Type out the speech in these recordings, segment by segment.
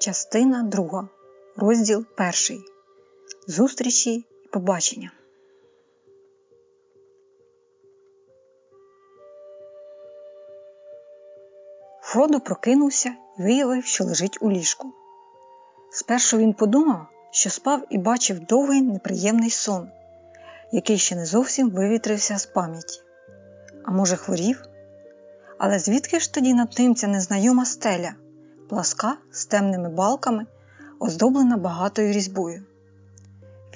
Частина 2. Розділ 1. Зустрічі і побачення. Фродо прокинувся і виявив, що лежить у ліжку. Спершу він подумав, що спав і бачив довгий неприємний сон, який ще не зовсім вивітрився з пам'яті. А може, хворів? Але звідки ж тоді над ним ця незнайома стеля, пласка з темними балками, оздоблена багатою різьбою?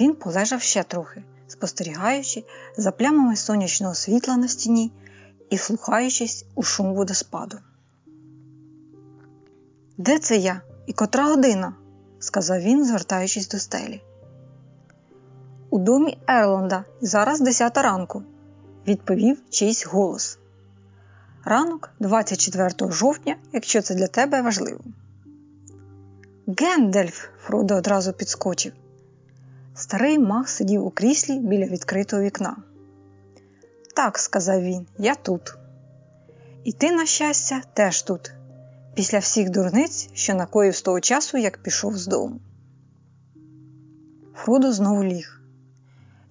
Він полежав ще трохи, спостерігаючи за плямами сонячного світла на стіні і слухаючись у шум водоспаду. Де це я? І котра година? сказав він, звертаючись до стелі. У домі Ерлонда зараз десята ранку, відповів чийсь голос. Ранок 24 жовтня, якщо це для тебе важливо. Гендельф! Фродо одразу підскочив. Старий мах сидів у кріслі біля відкритого вікна. Так, сказав він, я тут. І ти, на щастя, теж тут, після всіх дурниць, що накоїв з того часу, як пішов з дому. Фродо знову ліг.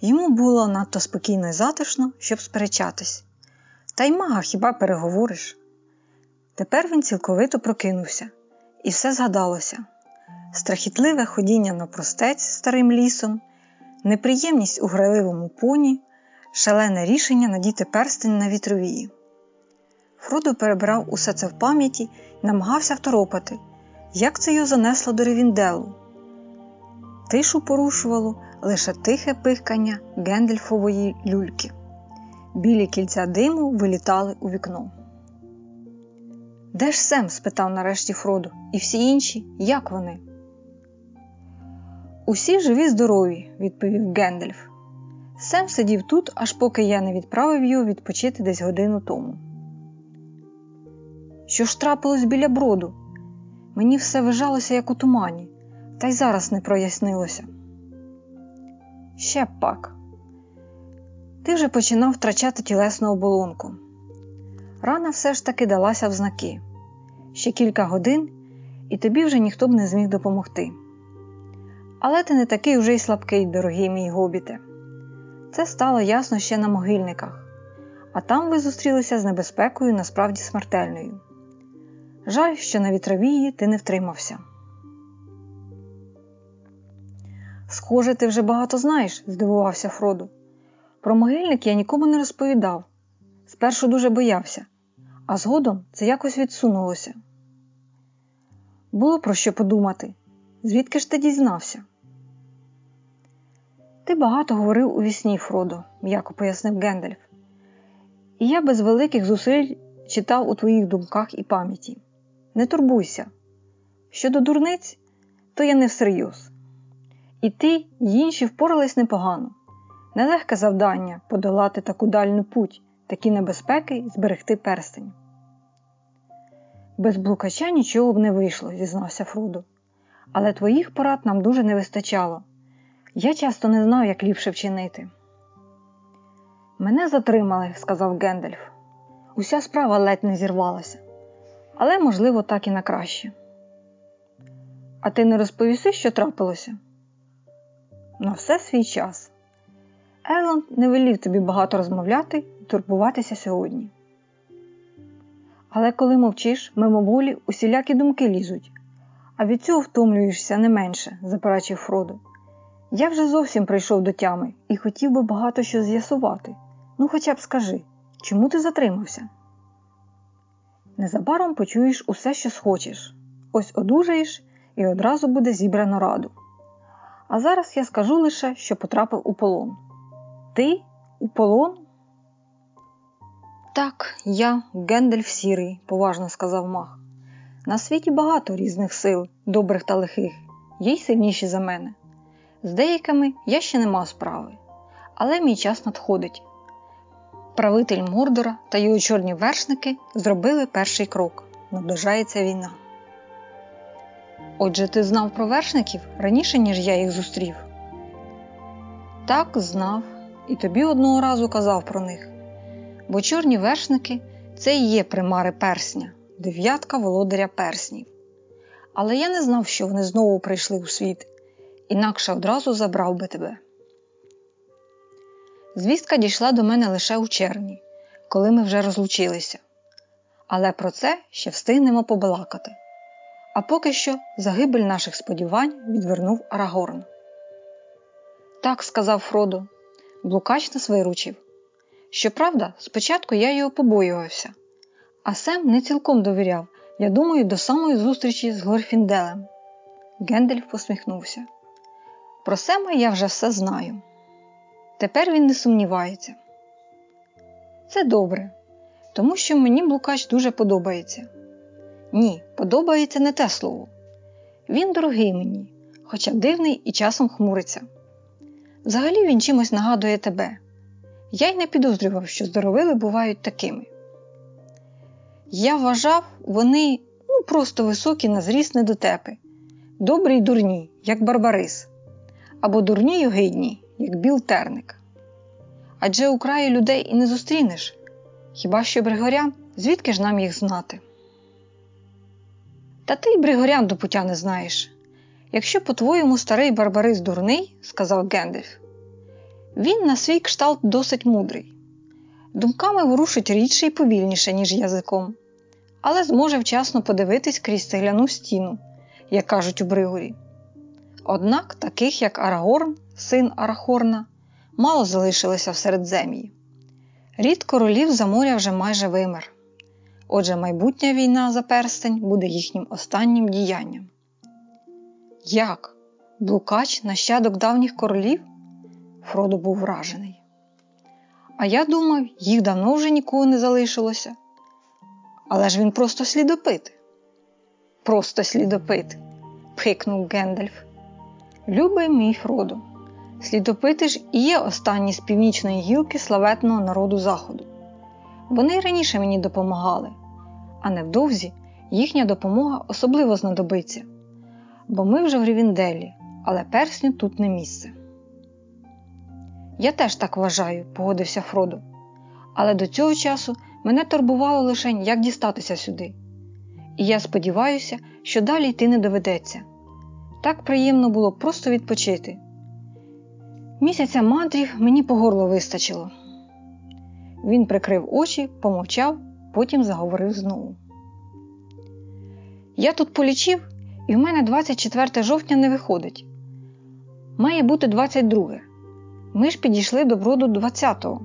Йому було надто спокійно і затишно, щоб сперечатись. Та й мага хіба переговориш? Тепер він цілковито прокинувся, і все згадалося страхітливе ходіння на простець старим лісом, неприємність у грайливому поні, шалене рішення надіти перстень на вітровії. Фродо перебрав усе це в пам'яті і намагався второпати, як це його занесло до Ревінделу. Тишу порушувало лише тихе пихкання Гендельфової люльки. Білі кільця диму вилітали у вікно. Де ж Сем? спитав нарешті Фродо, і всі інші, як вони? Усі живі здорові, відповів Гендельф. Сем сидів тут, аж поки я не відправив його відпочити десь годину тому. Що ж трапилось біля броду? Мені все вижалося, як у тумані, та й зараз не прояснилося. Ще пак. Ти вже починав втрачати тілесну оболонку. Рана все ж таки далася в знаки. Ще кілька годин, і тобі вже ніхто б не зміг допомогти. Але ти не такий уже й слабкий, дорогий мій гобіте. Це стало ясно ще на могильниках, а там ви зустрілися з небезпекою насправді смертельною. Жаль, що на вітровії ти не втримався. Схоже, ти вже багато знаєш, здивувався Фроду. Про могильник я нікому не розповідав. Спершу дуже боявся, а згодом це якось відсунулося. Було про що подумати, звідки ж ти дізнався? Ти багато говорив у вісні, Фродо, м'яко пояснив Гендальф. І я без великих зусиль читав у твоїх думках і пам'яті. Не турбуйся. Щодо дурниць, то я не всерйоз. І ти, і інші впорались непогано. Нелегке завдання подолати таку дальну путь, такі небезпеки зберегти перстень. Без блукача нічого б не вийшло, зізнався Фродо. Але твоїх порад нам дуже не вистачало. Я часто не знав, як ліпше вчинити. Мене затримали, сказав Гендальф. Уся справа ледь не зірвалася, але, можливо, так і на краще. А ти не розповіси, що трапилося? На все свій час. Ерланд не велів тобі багато розмовляти і турбуватися сьогодні. Але коли мовчиш, мимоволі усілякі думки лізуть, а від цього втомлюєшся не менше, заперечив Фродо. Я вже зовсім прийшов до тями і хотів би багато що з'ясувати. Ну, хоча б скажи, чому ти затримався? Незабаром почуєш усе, що схочеш. Ось одужаєш і одразу буде зібрано раду. А зараз я скажу лише, що потрапив у полон. Ти у полон? Так, я Гендельф Сірий, поважно сказав Мах. На світі багато різних сил, добрих та лихих, є й сильніші за мене. З деякими я ще не мав справи, але мій час надходить. Правитель Мордора та його чорні вершники зробили перший крок наближається війна. Отже, ти знав про вершників раніше, ніж я їх зустрів? Так, знав, і тобі одного разу казав про них. Бо чорні вершники це і є примари персня, дев'ятка володаря перснів. Але я не знав, що вони знову прийшли у світ, інакше одразу забрав би тебе. Звістка дійшла до мене лише у червні, коли ми вже розлучилися. Але про це ще встигнемо побалакати. А поки що загибель наших сподівань відвернув Арагорн. Так сказав Фродо, блукач нас виручив. Щоправда, спочатку я його побоювався, а Сем не цілком довіряв, я думаю, до самої зустрічі з Глорфінделем. Гендельф посміхнувся. Про Сема я вже все знаю. Тепер він не сумнівається. Це добре, тому що мені блукач дуже подобається. Ні, подобається не те слово. Він дорогий мені, хоча дивний і часом хмуриться. Взагалі він чимось нагадує тебе. Я й не підозрював, що здоровили бувають такими. Я вважав, вони ну, просто високі на зріст недотепи, добрі й дурні, як барбарис, або дурні й огидні, як біл терник. Адже у краї людей і не зустрінеш. Хіба що бригорян, звідки ж нам їх знати? Та ти й бригорян до пуття не знаєш. Якщо, по-твоєму, старий барбарис дурний, сказав Гендельф, він на свій кшталт досить мудрий. Думками ворушить рідше і повільніше, ніж язиком, але зможе вчасно подивитись крізь цегляну стіну, як кажуть у Бригорі. Однак таких, як Арагорн, син Арахорна, мало залишилося в середзем'ї. Рід королів за моря вже майже вимер. Отже, майбутня війна за перстень буде їхнім останнім діянням. Як? Блукач, нащадок давніх королів? Фродо був вражений. А я думав, їх давно вже нікого не залишилося. Але ж він просто слідопит. Просто слідопит, пхикнув Гендальф. Любий мій Фродо, слідопити ж і є останні з північної гілки славетного народу Заходу. Вони й раніше мені допомагали, а невдовзі їхня допомога особливо знадобиться, бо ми вже в Рівінделі, але персню тут не місце. Я теж так вважаю, погодився Фродо. Але до цього часу мене турбувало лише, як дістатися сюди. І я сподіваюся, що далі йти не доведеться. Так приємно було просто відпочити. Місяця мандрів мені по горло вистачило. Він прикрив очі, помовчав, потім заговорив знову. Я тут полічив, і в мене 24 жовтня не виходить. Має бути 22. Ми ж підійшли до броду 20-го.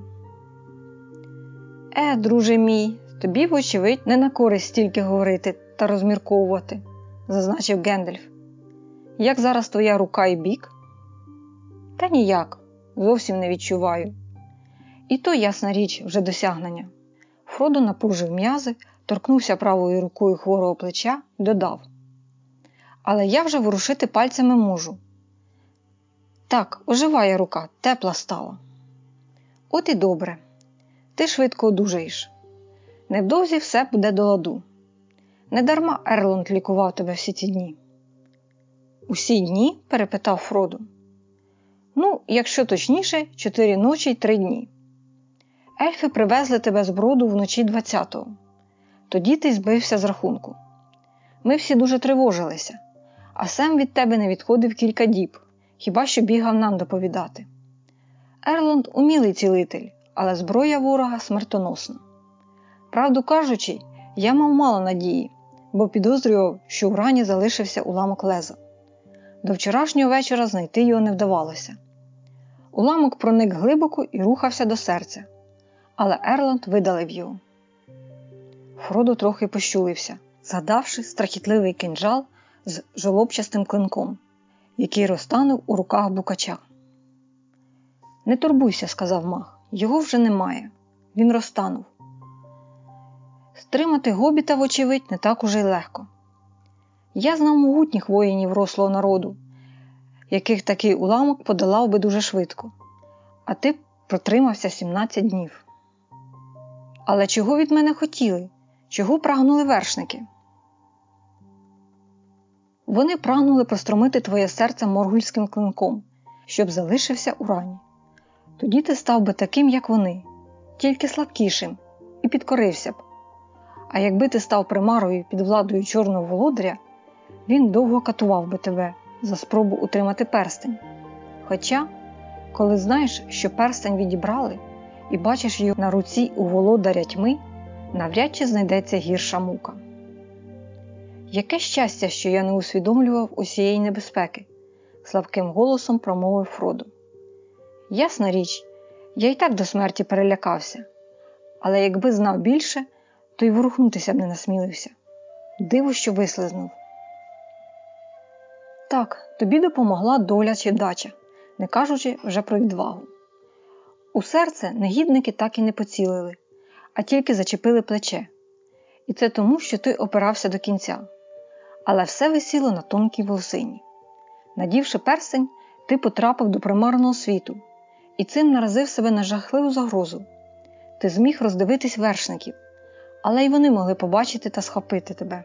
Е, друже мій, тобі, вочевидь, не на користь стільки говорити та розмірковувати, зазначив Гендельф. Як зараз твоя рука і бік? Та ніяк, зовсім не відчуваю. І то, ясна річ, вже досягнення. Фродо напружив м'язи, торкнувся правою рукою хворого плеча і додав. Але я вже ворушити пальцями можу. Так, оживає рука, тепла стала. От і добре. Ти швидко одужаєш. Невдовзі все буде до ладу. Недарма Ерлонд лікував тебе всі ці дні. Усі дні? перепитав Фродо. Ну, якщо точніше, чотири ночі й три дні. Ельфи привезли тебе з броду вночі 20-го. Тоді ти збився з рахунку. Ми всі дуже тривожилися, а Сем від тебе не відходив кілька діб, хіба що бігав нам доповідати. Ерланд умілий цілитель, але зброя ворога смертоносна. Правду кажучи, я мав мало надії, бо підозрював, що у рані залишився уламок леза. До вчорашнього вечора знайти його не вдавалося. Уламок проник глибоко і рухався до серця, але Ерланд видалив його. Фродо трохи пощулився, згадавши страхітливий кинджал з жолобчастим клинком, який розтанув у руках букача. Не турбуйся, сказав мах, його вже немає. Він розтанув. Стримати гобіта, вочевидь, не так уже й легко. Я знав могутніх воїнів рослого народу, яких такий уламок подолав би дуже швидко, а ти протримався 17 днів. Але чого від мене хотіли? Чого прагнули вершники? Вони прагнули простромити твоє серце моргульським клинком, щоб залишився у рані. Тоді ти став би таким, як вони, тільки слабкішим, і підкорився б. А якби ти став примарою під владою чорного володаря, він довго катував би тебе за спробу утримати перстень. Хоча, коли знаєш, що перстень відібрали, і бачиш його на руці у володаря тьми, навряд чи знайдеться гірша мука. Яке щастя, що я не усвідомлював усієї небезпеки, слабким голосом промовив Фродо. Ясна річ, я й так до смерті перелякався, але якби знав більше, то й ворухнутися б не насмілився. Диво, що вислизнув. Так, тобі допомогла доля чи дача, не кажучи вже про відвагу. У серце негідники так і не поцілили, а тільки зачепили плече. І це тому, що ти опирався до кінця. Але все висіло на тонкій волосині. Надівши персень, ти потрапив до примарного світу і цим наразив себе на жахливу загрозу. Ти зміг роздивитись вершників, але й вони могли побачити та схопити тебе.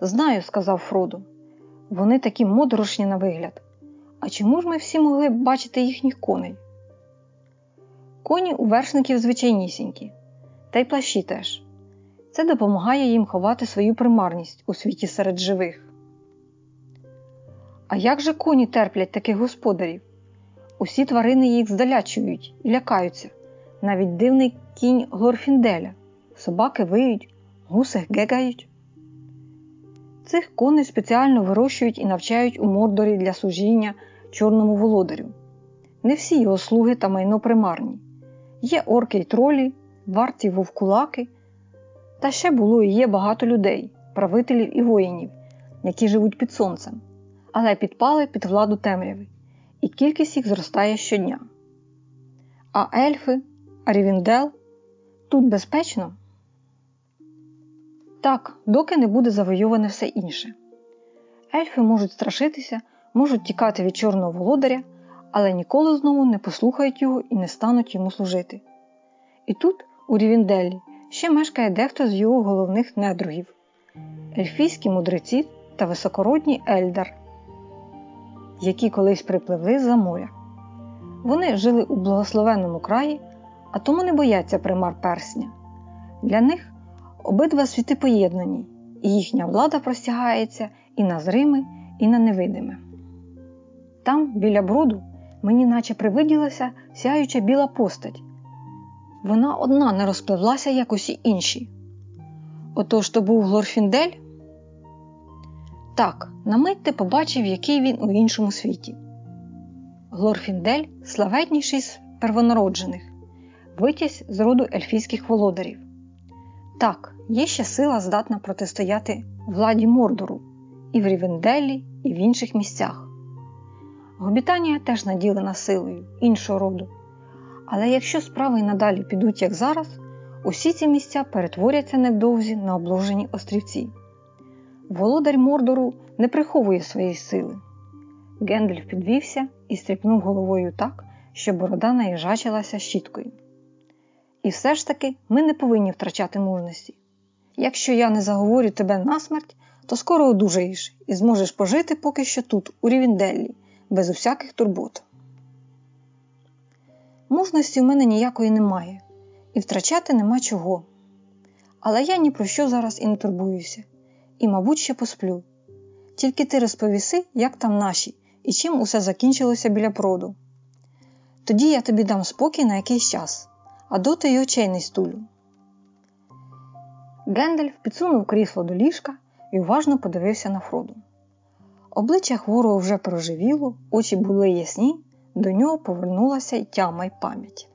Знаю, сказав Фродо, вони такі моторошні на вигляд. А чому ж ми всі могли бачити їхніх коней? Коні у вершників звичайнісінькі, та й плащі теж. Це допомагає їм ховати свою примарність у світі серед живих. А як же коні терплять таких господарів? Усі тварини їх здалячують і лякаються, навіть дивний кінь Глорфінделя, собаки виють, гуси гегають. Цих коней спеціально вирощують і навчають у мордорі для служіння чорному володарю. Не всі його слуги та майно примарні. Є орки й тролі, варті вовкулаки. Та ще було і є багато людей, правителів і воїнів, які живуть під сонцем, але підпали під владу темряви, і кількість їх зростає щодня. А ельфи, Арівіндел тут безпечно? Так, доки не буде завойоване все інше. Ельфи можуть страшитися, можуть тікати від чорного володаря, але ніколи знову не послухають його і не стануть йому служити. І тут, у Рівінделлі, ще мешкає дехто з його головних недругів ельфійські мудреці та високородній Ельдар, які колись припливли за моря. Вони жили у благословенному краї, а тому не бояться примар персня. Для них обидва світи поєднані, і їхня влада простягається і на зриме, і на невидиме. Там, біля броду, мені наче привиділася сяюча біла постать. Вона одна не розпливлася, як усі інші. Отож то був Глорфіндель? Так, на мить ти побачив, який він у іншому світі. Глорфіндель славетніший з первонароджених, витязь з роду ельфійських володарів. Так, є ще сила здатна протистояти владі Мордору і в Рівенделлі, і в інших місцях. Гобітанія теж наділена силою іншого роду. Але якщо справи й надалі підуть, як зараз, усі ці місця перетворяться невдовзі на обложені острівці. Володар Мордору не приховує своєї сили. Гендальф підвівся і стріпнув головою так, що борода наїжачилася щіткою. І все ж таки ми не повинні втрачати мужності. Якщо я не заговорю тебе насмерть, то скоро одужаєш і зможеш пожити поки що тут, у Рівінделлі, без усяких турбот. Мужності в мене ніякої немає, і втрачати нема чого. Але я ні про що зараз і не турбуюся, і, мабуть, ще посплю. Тільки ти розповіси, як там наші, і чим усе закінчилося біля проду. Тоді я тобі дам спокій на якийсь час, а доти й очей не стулю. Гендальф підсунув крісло до ліжка і уважно подивився на Фроду. Обличчя хворого вже проживіло, очі були ясні, до нього повернулася й тяма й пам'ять.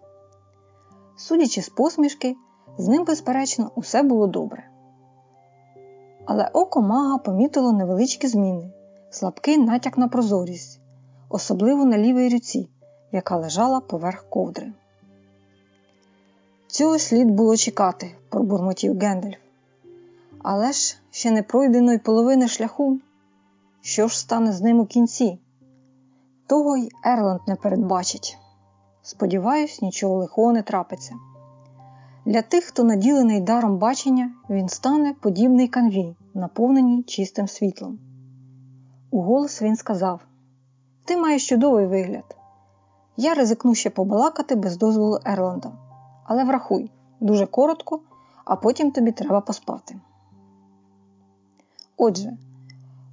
Судячи з посмішки, з ним, безперечно, усе було добре. Але око мага помітило невеличкі зміни, слабкий натяк на прозорість, особливо на лівій руці, яка лежала поверх ковдри. Цього слід було чекати, пробурмотів Гендальф. Але ж ще не пройдено й половини шляху. Що ж стане з ним у кінці? Того й Ерланд не передбачить. Сподіваюсь, нічого лихого не трапиться. Для тих, хто наділений даром бачення, він стане подібний канві, наповненій чистим світлом. У голос він сказав: Ти маєш чудовий вигляд. Я ризикну ще побалакати без дозволу Ерланда. Але врахуй, дуже коротко, а потім тобі треба поспати. Отже,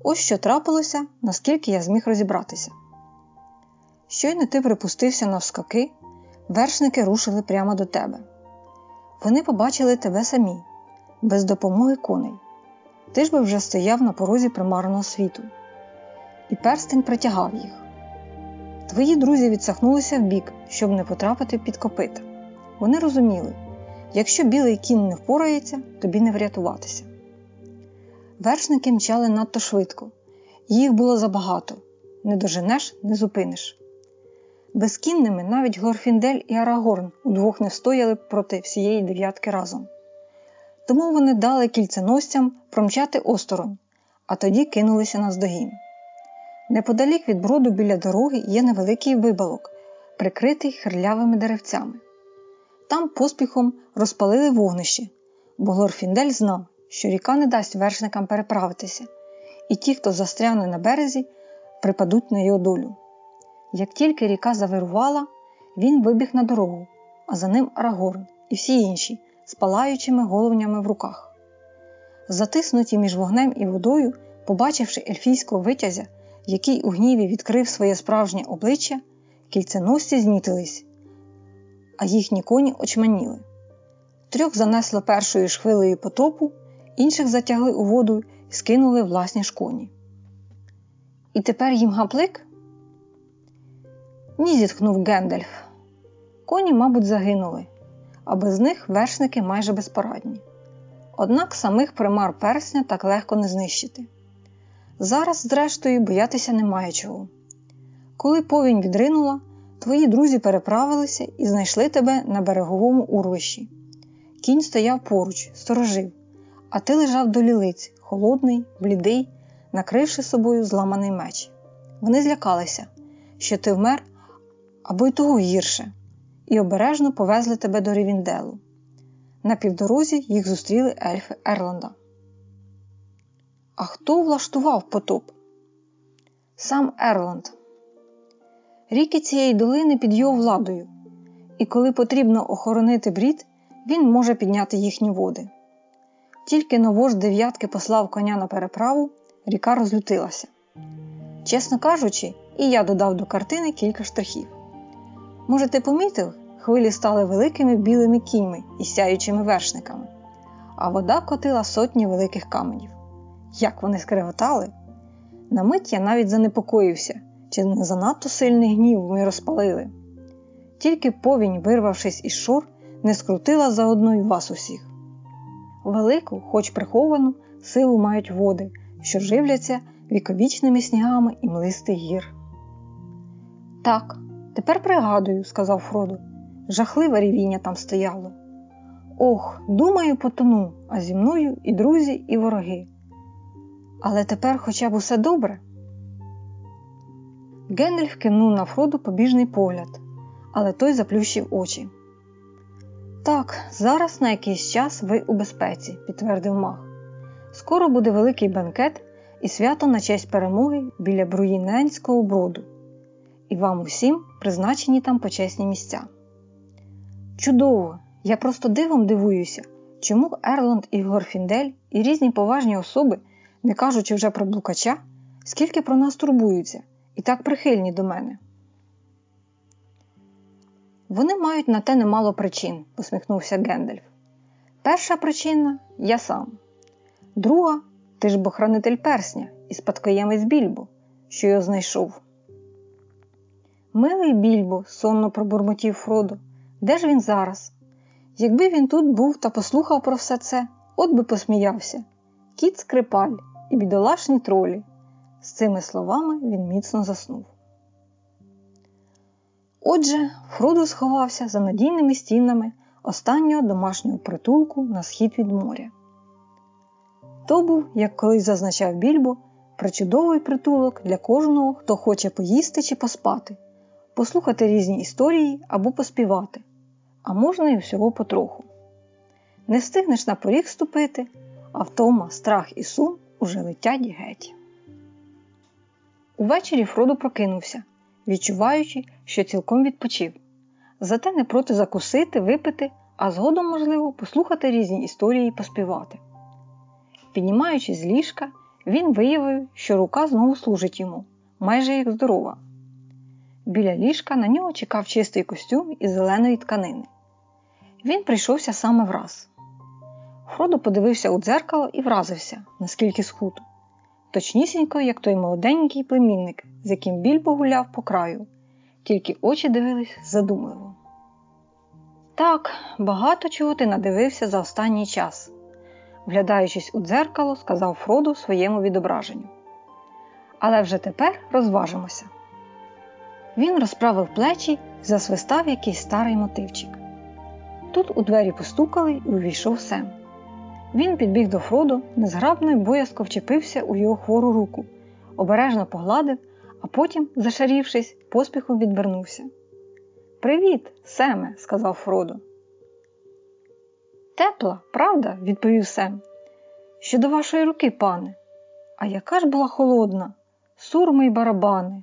ось що трапилося, наскільки я зміг розібратися. Щойно ти припустився навскаки, вершники рушили прямо до тебе. Вони побачили тебе самі, без допомоги коней. Ти ж би вже стояв на порозі примарного світу, і перстень притягав їх. Твої друзі відсахнулися вбік, щоб не потрапити під копита. Вони розуміли, якщо білий кінь не впорається, тобі не врятуватися. Вершники мчали надто швидко, їх було забагато не доженеш, не зупиниш. Безкінними навіть Глорфіндель і Арагорн удвох не встояли проти всієї дев'ятки разом. Тому вони дали кільценосцям промчати осторонь, а тоді кинулися на здогін. Неподалік від броду біля дороги є невеликий вибалок, прикритий хирлявими деревцями. Там поспіхом розпалили вогнище, бо Глорфіндель знав, що ріка не дасть вершникам переправитися, і ті, хто застряне на березі, припадуть на його долю. Як тільки ріка завирувала, він вибіг на дорогу, а за ним Арагорн і всі інші з палаючими головнями в руках. Затиснуті між вогнем і водою, побачивши ельфійського витязя, який у гніві відкрив своє справжнє обличчя, кільценосці знітились, а їхні коні очманіли. Трьох занесло першою ж хвилею потопу, інших затягли у воду і скинули власні шконі. І тепер їм гаплик? Ні, зітхнув Гендальф. Коні, мабуть, загинули, а без них вершники майже безпорадні. Однак самих примар персня так легко не знищити. Зараз, зрештою, боятися немає чого. Коли повінь відринула, твої друзі переправилися і знайшли тебе на береговому урвищі. Кінь стояв поруч, сторожив, а ти лежав до лілиць, холодний, блідий, накривши собою зламаний меч. Вони злякалися, що ти вмер або й того гірше, і обережно повезли тебе до Рівінделу. На півдорозі їх зустріли ельфи Ерланда. А хто влаштував потоп? Сам Ерланд. Ріки цієї долини під його владою, і коли потрібно охоронити брід, він може підняти їхні води. Тільки новож дев'ятки послав коня на переправу, ріка розлютилася. Чесно кажучи, і я додав до картини кілька штрихів. Може, ти помітив, хвилі стали великими білими кіньми і сяючими вершниками, а вода котила сотні великих каменів. Як вони скреготали! На мить я навіть занепокоївся, чи не занадто сильний гнів ми розпалили. Тільки повінь, вирвавшись із шур, не скрутила заодно й вас усіх. Велику, хоч приховану, силу мають води, що живляться віковічними снігами і млистих гір. Так, тепер пригадую, сказав Фродо, жахливе рівіння там стояло. Ох, думаю, потону, а зі мною і друзі, і вороги. Але тепер хоча б усе добре. Гендальф кивнув на Фроду побіжний погляд, але той заплющив очі. Так, зараз на якийсь час ви у безпеці, підтвердив маг. Скоро буде великий бенкет і свято на честь перемоги біля Бруїненського броду, і вам усім призначені там почесні місця. Чудово! Я просто дивом дивуюся, чому Ерланд і Горфіндель і різні поважні особи, не кажучи вже про блукача, скільки про нас турбуються і так прихильні до мене. Вони мають на те немало причин, посміхнувся Гендальф. Перша причина я сам. Друга ти ж бо хранитель персня і спадкоємець більбо, що його знайшов. Милий більбо, сонно пробурмотів Фродо. Де ж він зараз? Якби він тут був та послухав про все це, от би посміявся. Кіт скрипаль і бідолашні тролі. З цими словами він міцно заснув. Отже, Фродо сховався за надійними стінами останнього домашнього притулку на схід від моря. То був, як колись зазначав більбо, причудовий притулок для кожного, хто хоче поїсти чи поспати, послухати різні історії або поспівати, а можна і всього потроху. Не встигнеш на поріг ступити, а втома, страх і сум уже летять геть. Увечері Фродо прокинувся, відчуваючи, що цілком відпочив. Зате не проти закусити, випити, а згодом, можливо, послухати різні історії і поспівати. Піднімаючись з ліжка, Він виявив, що рука знову служить йому, майже як здорова. Біля ліжка на нього чекав чистий костюм із зеленої тканини. Він прийшовся саме враз. Фродо подивився у дзеркало і вразився, наскільки схуд. Точнісінько, як той молоденький племінник, з яким біль погуляв по краю, тільки очі дивились задумливо. Так, багато чого ти надивився за останній час, вглядаючись у дзеркало, сказав Фроду своєму відображенню. Але вже тепер розважимося. Він розправив плечі засвистав якийсь старий мотивчик. Тут у двері постукали і увійшов Сем. Він підбіг до Фроду, незграбно й боязко вчепився у його хвору руку, обережно погладив, а потім, зашарівшись, поспіхом відвернувся. Привіт, Семе, сказав Фродо. Тепла, правда? відповів Сем. Щодо вашої руки, пане. А яка ж була холодна, сурми й барабани.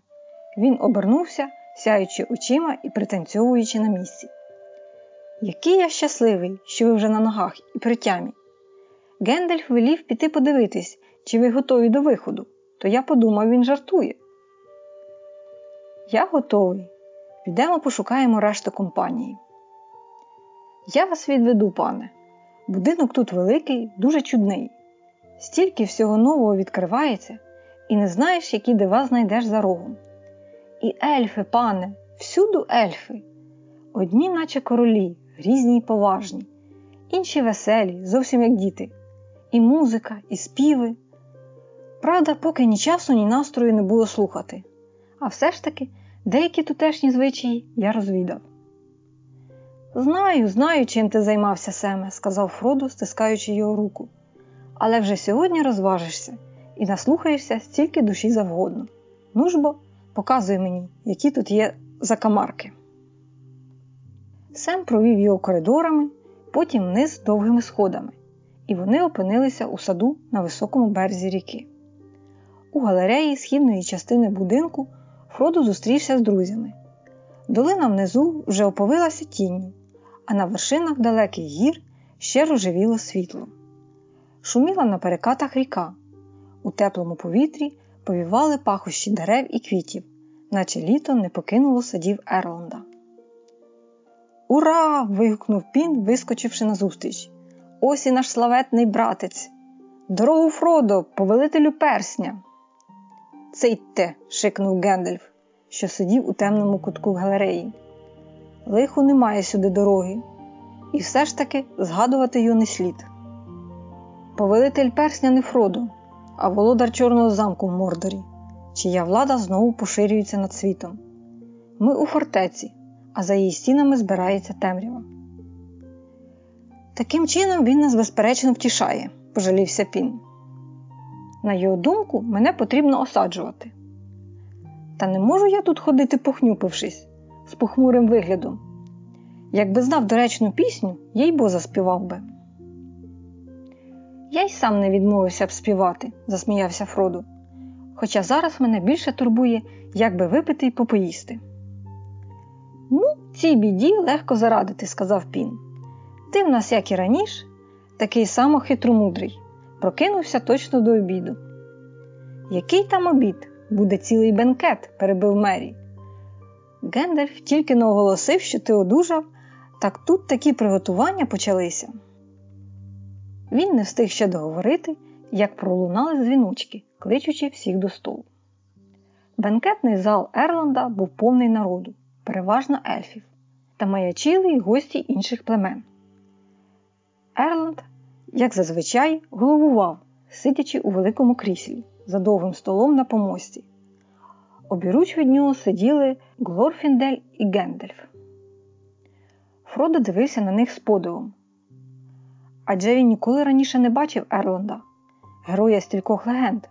Він обернувся, сяючи очима і пританцьовуючи на місці. Який я щасливий, що ви вже на ногах і при тямі. Гендальф велів піти подивитись, чи ви готові до виходу, то я подумав, він жартує. Я готовий. Підемо пошукаємо решту компанії. Я вас відведу, пане. Будинок тут великий, дуже чудний. Стільки всього нового відкривається, і не знаєш, які дива знайдеш за рогом. І ельфи, пане, всюду ельфи. Одні, наче королі, різні й поважні, інші веселі, зовсім як діти, і музика, і співи. Правда, поки ні часу, ні настрою не було слухати. А все ж таки, деякі тутешні звичаї я розвідав. Знаю, знаю, чим ти займався, Семе, сказав Фроду, стискаючи його руку. Але вже сьогодні розважишся і наслухаєшся стільки душі завгодно. Ну ж бо, показуй мені, які тут є закамарки. Сем провів його коридорами, потім вниз довгими сходами, і вони опинилися у саду на високому березі ріки. У галереї східної частини будинку Фроду зустрівся з друзями. Долина внизу вже оповилася тінню, а на вершинах далеких гір ще рожевіло світло. Шуміла на перекатах ріка. У теплому повітрі повівали пахощі дерев і квітів, наче літо не покинуло садів Ерланда. Ура! вигукнув Пін, вискочивши назустріч. Ось і наш славетний братець. Дорогу Фродо, повелителю персня. Цейте, шикнув Гендальф, що сидів у темному кутку галереї. Лиху немає сюди дороги, і все ж таки згадувати його не слід. Повелитель персня не Фродо, а володар Чорного замку в Мордорі, чия влада знову поширюється над світом. Ми у фортеці, а за її стінами збирається темрява. Таким чином він нас безперечно втішає, пожалівся Пін. На його думку, мене потрібно осаджувати. Та не можу я тут ходити, похнюпившись, з похмурим виглядом. Якби знав доречну пісню, їй бо заспівав би. Я й сам не відмовився б співати, засміявся Фроду. Хоча зараз мене більше турбує, як би випити й попоїсти. Ну, цій біді легко зарадити, сказав Пін. Ти в нас, як і раніше, такий само хитромудрий, прокинувся точно до обіду. Який там обід? Буде цілий бенкет, перебив Мері. Гендальф тільки не оголосив, що ти одужав, так тут такі приготування почалися. Він не встиг ще договорити, як пролунали дзвіночки, кличучи всіх до столу. Бенкетний зал Ерланда був повний народу, переважно ельфів, та маячили й гості інших племен. Ерланд, як зазвичай, головував, сидячи у великому кріслі за довгим столом на помості. Обіруч від нього сиділи Глорфіндель і Гендельф. Фродо дивився на них з подивом. Адже він ніколи раніше не бачив Ерланда, героя стількох легенд.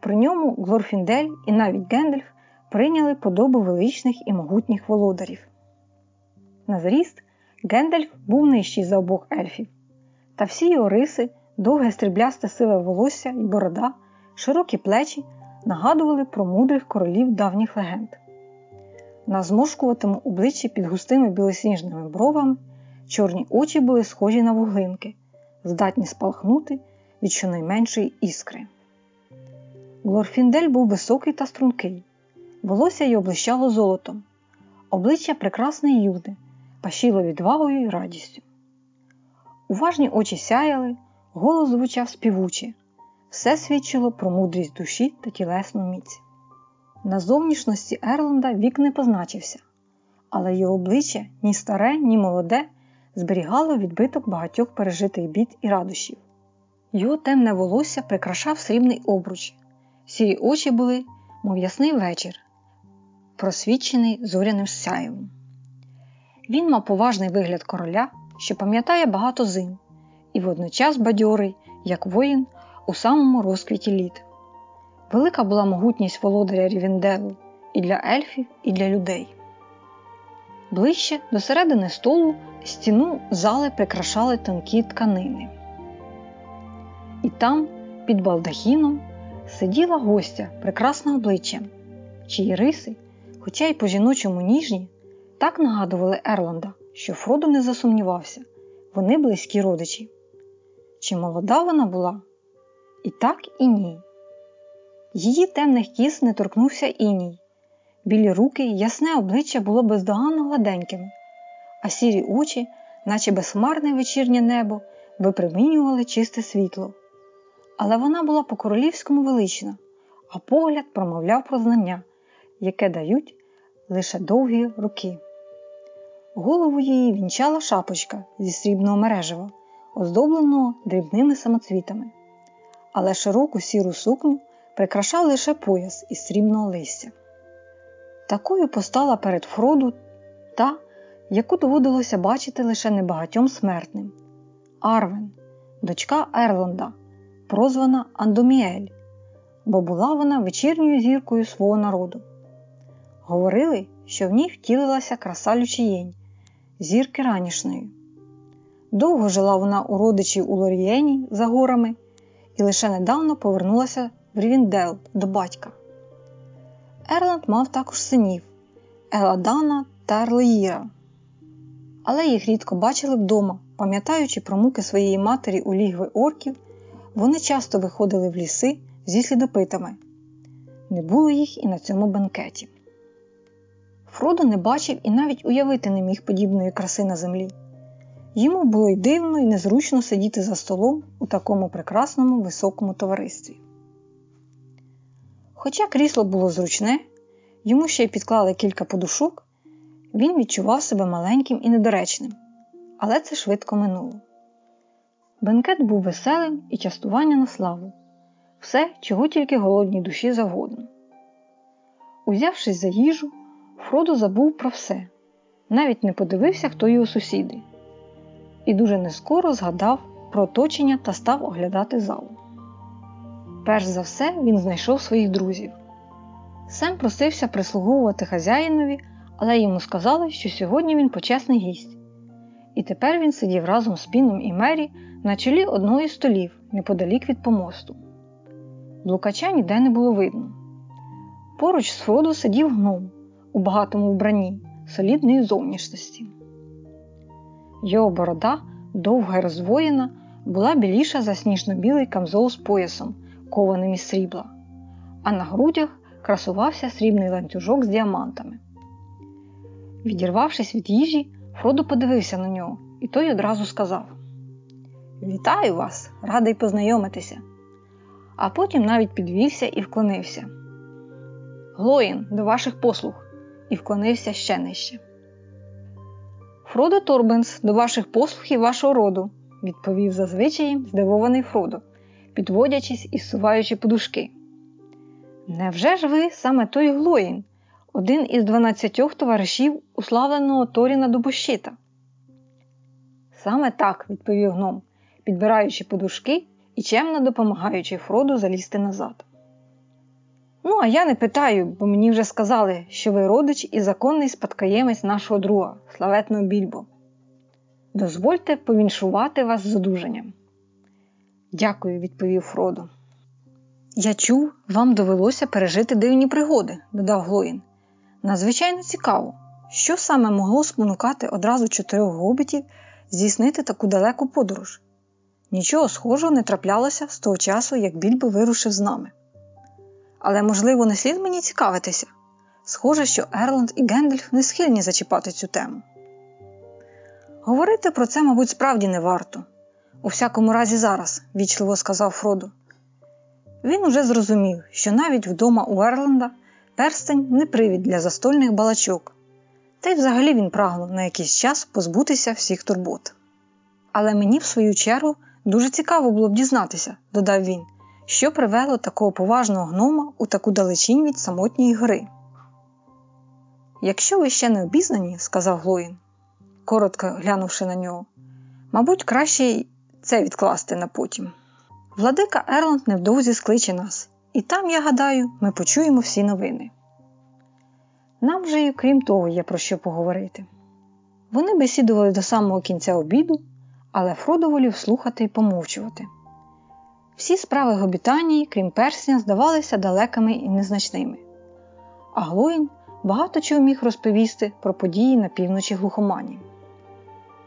При ньому Глорфіндель і навіть Гендельф прийняли подобу величних і могутніх володарів. На зріст Гендальф був нижчий за обох ельфів, та всі його риси, довге стріблясте сиве волосся і борода, широкі плечі нагадували про мудрих королів давніх легенд. На зморшкуватому обличчі під густими білосніжними бровами чорні очі були схожі на вуглинки, здатні спалахнути від щонайменшої іскри. Глорфіндель був високий та стрункий, волосся й облищало золотом, обличчя прекрасної юди, пашіло відвагою й радістю. Уважні очі сяяли, голос звучав співуче, все свідчило про мудрість душі та тілесну міць. На зовнішності Ерланда вік не позначився, але його обличчя ні старе, ні молоде зберігало відбиток багатьох пережитих бід і радощів. Його темне волосся прикрашав срібний обруч, сірі очі були, мов ясний вечір, просвічений зоряним сяєвом. Він мав поважний вигляд короля, що пам'ятає багато зим, і водночас бадьорий, як воїн у самому розквіті літ. Велика була могутність володаря Рівенделу і для ельфів, і для людей. Ближче до середини столу стіну зали прикрашали тонкі тканини. І там, під балдахіном, сиділа гостя прекрасним обличчям, чиї риси, хоча й по жіночому ніжні, так нагадували Ерланда, що Фродо не засумнівався, вони близькі родичі. Чи молода вона була? І так, і ні. Її темних кіс не торкнувся іній. Білі руки ясне обличчя було бездоганно гладенькими, а сірі очі, наче безхмарне вечірнє небо, випромінювали чисте світло. Але вона була по-королівському велична, а погляд промовляв про знання, яке дають лише довгі руки. Голову її вінчала шапочка зі срібного мережева, оздобленого дрібними самоцвітами, але широку сіру сукню прикрашав лише пояс із срібного листя. Такою постала перед Фроду та, яку доводилося бачити лише небагатьом смертним Арвен, дочка Ерланда, прозвана Андоміель, бо була вона вечірньою зіркою свого народу. Говорили, що в ній втілилася краса Лючієнь, зірки ранішної. Довго жила вона у родичів у Лорієні за горами і лише недавно повернулася в Рівіндел до батька. Ерланд мав також синів Еладана та Ерлеїра. Але їх рідко бачили вдома, пам'ятаючи про муки своєї матері у лігви орків, вони часто виходили в ліси зі слідопитами. Не було їх і на цьому бенкеті. Фродо не бачив і навіть уявити не міг подібної краси на землі. Йому було й дивно і незручно сидіти за столом у такому прекрасному високому товаристві. Хоча крісло було зручне, йому ще й підклали кілька подушок, він відчував себе маленьким і недоречним, але це швидко минуло. Бенкет був веселим і частування на славу все, чого тільки голодній душі завгодно. Узявшись за їжу, Фродо забув про все, навіть не подивився, хто його сусіди, і дуже нескоро згадав про оточення та став оглядати залу. Перш за все він знайшов своїх друзів. Сем просився прислуговувати хазяїнові, але йому сказали, що сьогодні він почесний гість. І тепер він сидів разом з Піном і Мері на чолі одного із столів неподалік від помосту. Блукача ніде не було видно. Поруч з Фродо сидів гном у багатому вбранні солідної зовнішності. Його борода, довга й роздвоєна, була біліша за сніжно-білий камзол з поясом, кованим із срібла, а на грудях красувався срібний ланцюжок з діамантами. Відірвавшись від їжі, Фродо подивився на нього, і той одразу сказав: Вітаю вас, радий познайомитися. А потім навіть підвівся і вклонився. Глоїн, до ваших послуг, і вклонився ще нижче. Фродо Торбенс, до ваших послуг і вашого роду, відповів зазвичай здивований Фродо, підводячись і суваючи подушки. Невже ж ви саме той Глоїн, один із дванадцятьох товаришів уславленого Торіна Дубощита? Саме так, відповів гном, підбираючи подушки і чемно допомагаючи Фроду залізти назад. Ну, а я не питаю, бо мені вже сказали, що ви родич і законний спадкоємець нашого друга, славетного більбо. Дозвольте повіншувати вас з одужанням. Дякую, відповів Фродо. Я чув, вам довелося пережити дивні пригоди, додав Глоїн. Надзвичайно цікаво, що саме могло спонукати одразу чотирьох гобітів здійснити таку далеку подорож. Нічого схожого не траплялося з того часу, як більбо вирушив з нами. але, можливо, не слід мені цікавитися. Схоже, що Ерланд і Гендальф не схильні зачіпати цю тему. Говорити про це, мабуть, справді не варто. У всякому разі, зараз, вічливо сказав Фродо. Він уже зрозумів, що навіть вдома у Ерленда перстень не привід для застольних балачок, та й взагалі він прагнув на якийсь час позбутися всіх турбот. Але мені, в свою чергу, дуже цікаво було б дізнатися, додав він, що привело такого поважного гнома у таку далечінь від самотньої гори. Якщо ви ще не обізнані, сказав Глоїн, коротко глянувши на нього, мабуть, краще це відкласти на потім. Владика Ерланд невдовзі скличе нас, і там, я гадаю, ми почуємо всі новини. Нам же і крім того є про що поговорити. Вони бесідували до самого кінця обіду, але Фродо волів слухати і помовчувати. Всі справи Гобітанії, крім персня, здавалися далекими і незначними. А Глоїн багато чого міг розповісти про події на півночі глухомані.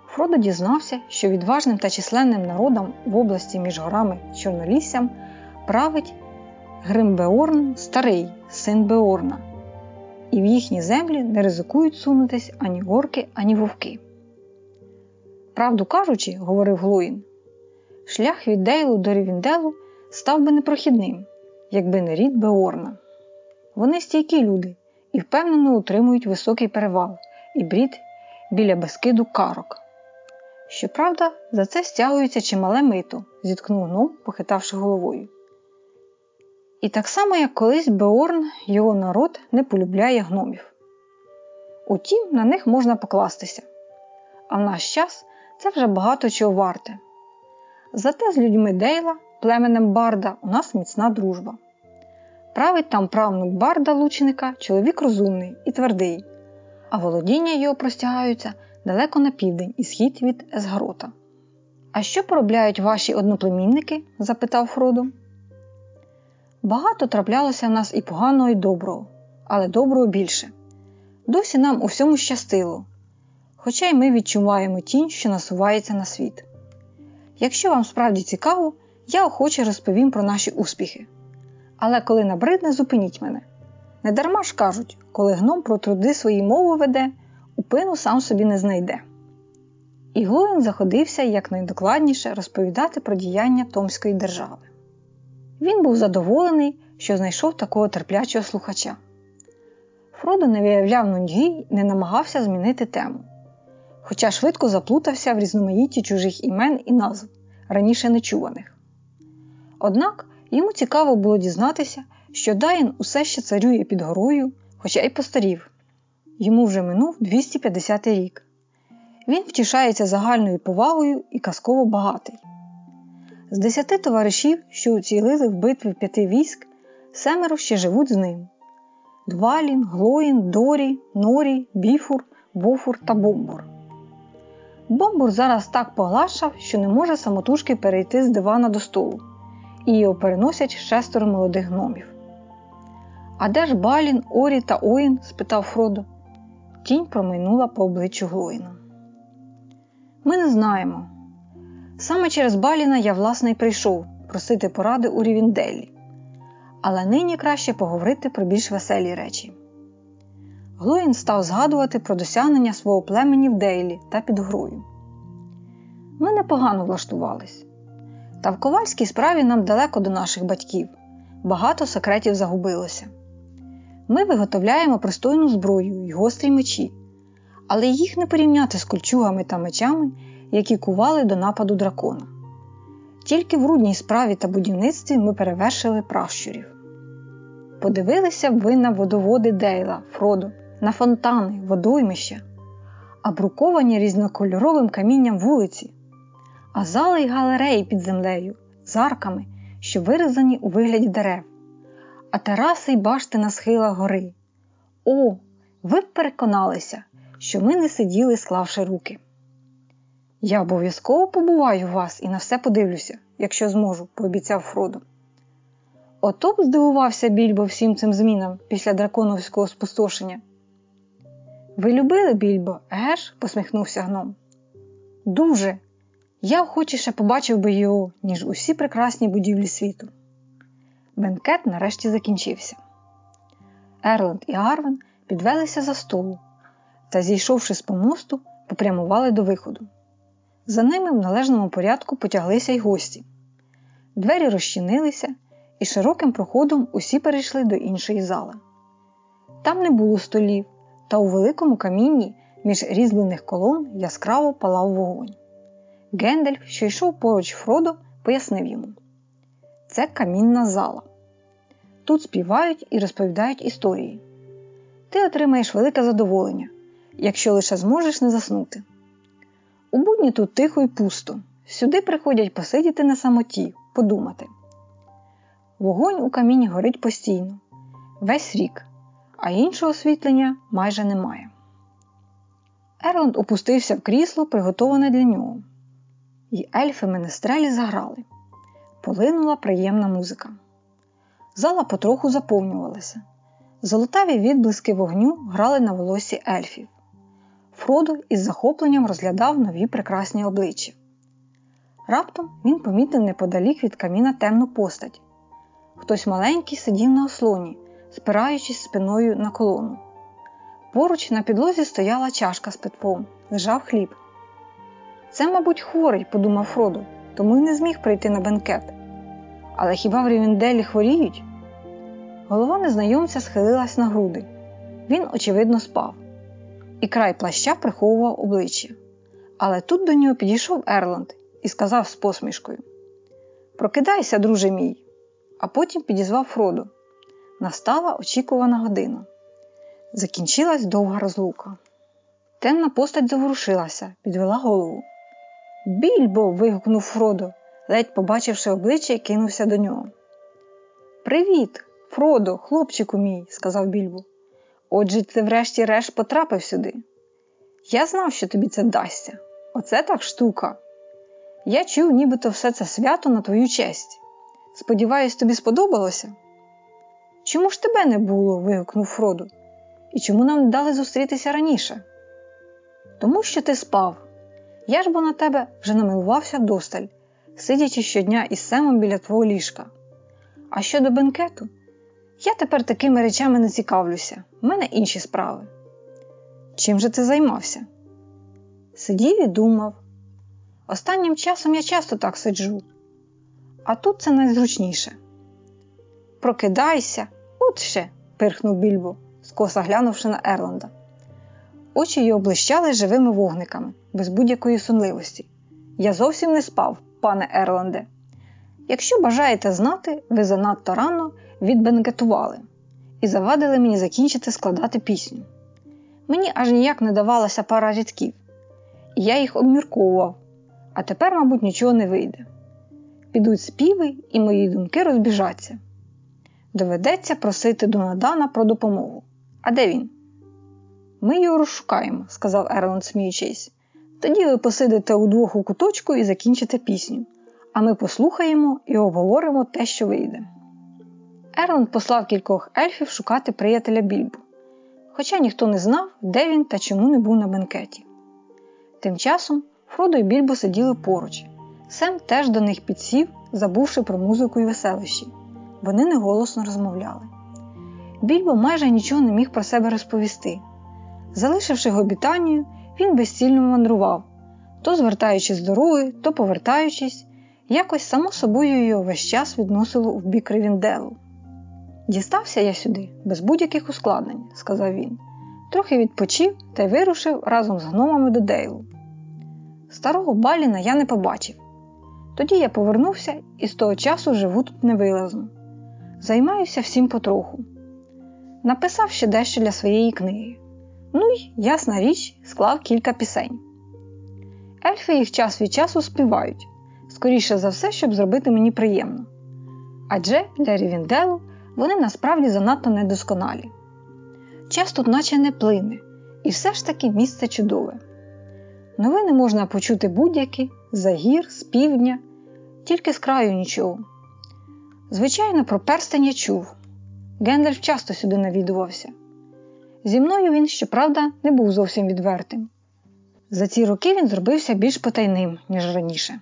Фродо дізнався, що відважним та численним народом в області між горами Чорноліссям править Гримбеорн старий, син Беорна, і в їхні землі не ризикують сунутись ані горки, ані вовки. Правду кажучи, говорив Глоїн, шлях від Дейлу до Рівінделу став би непрохідним, якби не рід Беорна. Вони стійкі люди і впевнено утримують високий перевал і брід біля безкиду карок. Щоправда, за це стягується чимале мито, зіткнув гном, похитавши головою. І так само, як колись Беорн, його народ не полюбляє гномів. Утім, на них можна покластися. А в наш час це вже багато чого варте. Зате з людьми Дейла, племенем Барда, у нас міцна дружба. Править там правнук Барда лучника, чоловік розумний і твердий, а володіння його простягаються далеко на південь і схід від Есгарота. А що поробляють ваші одноплемінники? запитав Фродо. Багато траплялося в нас і поганого, і доброго, але доброго більше. Досі нам у всьому щастило, хоча й ми відчуваємо тінь, що насувається на світ. Якщо вам справді цікаво, я охоче розповім про наші успіхи. Але коли набридне, зупиніть мене. Недарма ж кажуть, коли гном про труди свої мови веде, упину сам собі не знайде. І Глоїн заходився якнайдокладніше розповідати про діяння Томської держави. Він був задоволений, що знайшов такого терплячого слухача. Фродо не виявляв нудьги і не намагався змінити тему, хоча швидко заплутався в різноманітті чужих імен і назв, раніше нечуваних. Однак йому цікаво було дізнатися, що Дайн усе ще царює під горою, хоча й постарів. Йому вже минув 250 рік. Він втішається загальною повагою і казково багатий. З десяти товаришів, що уцілили в битві п'яти військ, семеро ще живуть з ним: Двалін, Глоїн, Дорі, Норі, Біфур, Бофур та Бомбур. Бомбур зараз так поглашав, що не може самотужки перейти з дивана до столу, і його переносять шестеро молодих гномів. А де ж Балін, Орі та Оїн? спитав Фродо. Тінь промайнула по обличчю Глоїна. Ми не знаємо. Саме через Баліна я, власне, й прийшов просити поради у Рівінделлі. Але нині краще поговорити про більш веселі речі. Глоїн став згадувати про досягнення свого племені в Дейлі та під грою. Ми непогано влаштувались. Та в ковальській справі нам далеко до наших батьків, багато секретів загубилося. Ми виготовляємо пристойну зброю й гострі мечі, але їх не порівняти з кольчугами та мечами, які кували до нападу дракона. Тільки в рудній справі та будівництві ми перевершили пращурів. Подивилися б ви на водоводи Дейла, Фродо, на фонтани, водоймища, а бруковані різнокольоровим камінням вулиці, а зали й галереї під землею, з арками, що вирізані у вигляді дерев, а тераси й башти на схилах гори. О, ви б переконалися, що ми не сиділи, склавши руки. Я обов'язково побуваю у вас і на все подивлюся, якщо зможу, пообіцяв Фродо. Ото б здивувався більбо всім цим змінам після драконовського спустошення. Ви любили більбо, еж? посміхнувся гном. Дуже. Я охочіше побачив би його, ніж усі прекрасні будівлі світу. Бенкет нарешті закінчився. Ерленд і Арвен підвелися за столу та, зійшовши з помосту, попрямували до виходу. За ними в належному порядку потяглися й гості. Двері розчинилися, і широким проходом усі перейшли до іншої зали. Там не було столів, та у великому камінні між різьблених колон яскраво палав вогонь. Гендальф, що йшов поруч Фродо, пояснив йому: це камінна зала. Тут співають і розповідають історії. Ти отримаєш велике задоволення, якщо лише зможеш не заснути. У будні тут тихо і пусто. Сюди приходять посидіти на самоті, подумати. Вогонь у каміні горить постійно, весь рік, а іншого освітлення майже немає. Ерланд опустився в крісло, приготоване для нього, і ельфи менестрелі заграли. Полинула приємна музика. Зала потроху заповнювалася. Золотаві відблиски вогню грали на волосі ельфів. Фродо із захопленням розглядав нові прекрасні обличчя. Раптом він помітив неподалік від каміна темну постать. Хтось маленький сидів на ослоні, спираючись спиною на колону. Поруч на підлозі стояла чашка з питвом, лежав хліб. Це, мабуть, хворий, подумав Фродо, тому й не зміг прийти на бенкет. Але хіба в Рівенделі хворіють? Голова незнайомця схилилась на груди. Він, очевидно, спав, і край плаща приховував обличчя. Але тут до нього підійшов Ерланд і сказав з посмішкою: Прокидайся, друже мій, а потім підізвав Фроду. Настала очікувана година. Закінчилась довга розлука. Темна постать заворушилася, підвела голову. Більбо. вигукнув Фродо, ледь побачивши обличчя і кинувся до нього. Привіт, Фродо, хлопчику мій, сказав Більбо. Отже, ти врешті-решт потрапив сюди. Я знав, що тобі це вдасться. Оце так штука. Я чув, нібито все це свято на твою честь. Сподіваюсь, тобі сподобалося? Чому ж тебе не було? вигукнув Фроду. І чому нам дали зустрітися раніше? Тому що ти спав. Я ж бо на тебе вже намилувався вдосталь, сидячи щодня із семом біля твого ліжка. А щодо бенкету, я тепер такими речами не цікавлюся, в мене інші справи. Чим же ти займався? Сидів і думав. Останнім часом я часто так сиджу, а тут це найзручніше. Прокидайся, от ще, пирхнув більбо, скоса глянувши на Ерланда. Очі його блищали живими вогниками, без будь-якої сонливості. Я зовсім не спав, пане Ерланде. Якщо бажаєте знати, ви занадто рано відбенкетували і завадили мені закінчити складати пісню. Мені аж ніяк не давалася пара рядків, і я їх обмірковував, а тепер, мабуть, нічого не вийде. Підуть співи, і мої думки розбіжаться. Доведеться просити Донадана про допомогу. А де він? Ми його розшукаємо, сказав Ерланд, сміючись. Тоді ви посидите удвох у куточку і закінчите пісню, а ми послухаємо і обговоримо те, що вийде. Ерланд послав кількох ельфів шукати приятеля Більбу, хоча ніхто не знав, де він та чому не був на бенкеті. Тим часом Фродо і Більбо сиділи поруч. Сем теж до них підсів, забувши про музику і веселощі. Вони неголосно розмовляли. Більбо майже нічого не міг про себе розповісти. Залишивши гобітанію, він безцільно мандрував, то звертаючись дороги, то повертаючись, якось само собою його весь час відносило в бік Ревінделу. Дістався я сюди без будь-яких ускладнень, сказав він. Трохи відпочив та й вирушив разом з гномами до Дейлу. Старого Баліна я не побачив. Тоді я повернувся і з того часу живу тут невилазно. Займаюся всім потроху. Написав ще дещо для своєї книги. Ну й, ясна річ, склав кілька пісень. Ельфи їх час від часу співають, скоріше за все, щоб зробити мені приємно. Адже для Рівінделу вони насправді занадто недосконалі. Час тут наче не плине, і все ж таки місце чудове. Новини можна почути будь-які за гір, з півдня, тільки з краю нічого. Звичайно, про перстень я чув. Гендальф часто сюди навідувався. Зі мною він, щоправда, не був зовсім відвертим. За ці роки він зробився більш потайним, ніж раніше.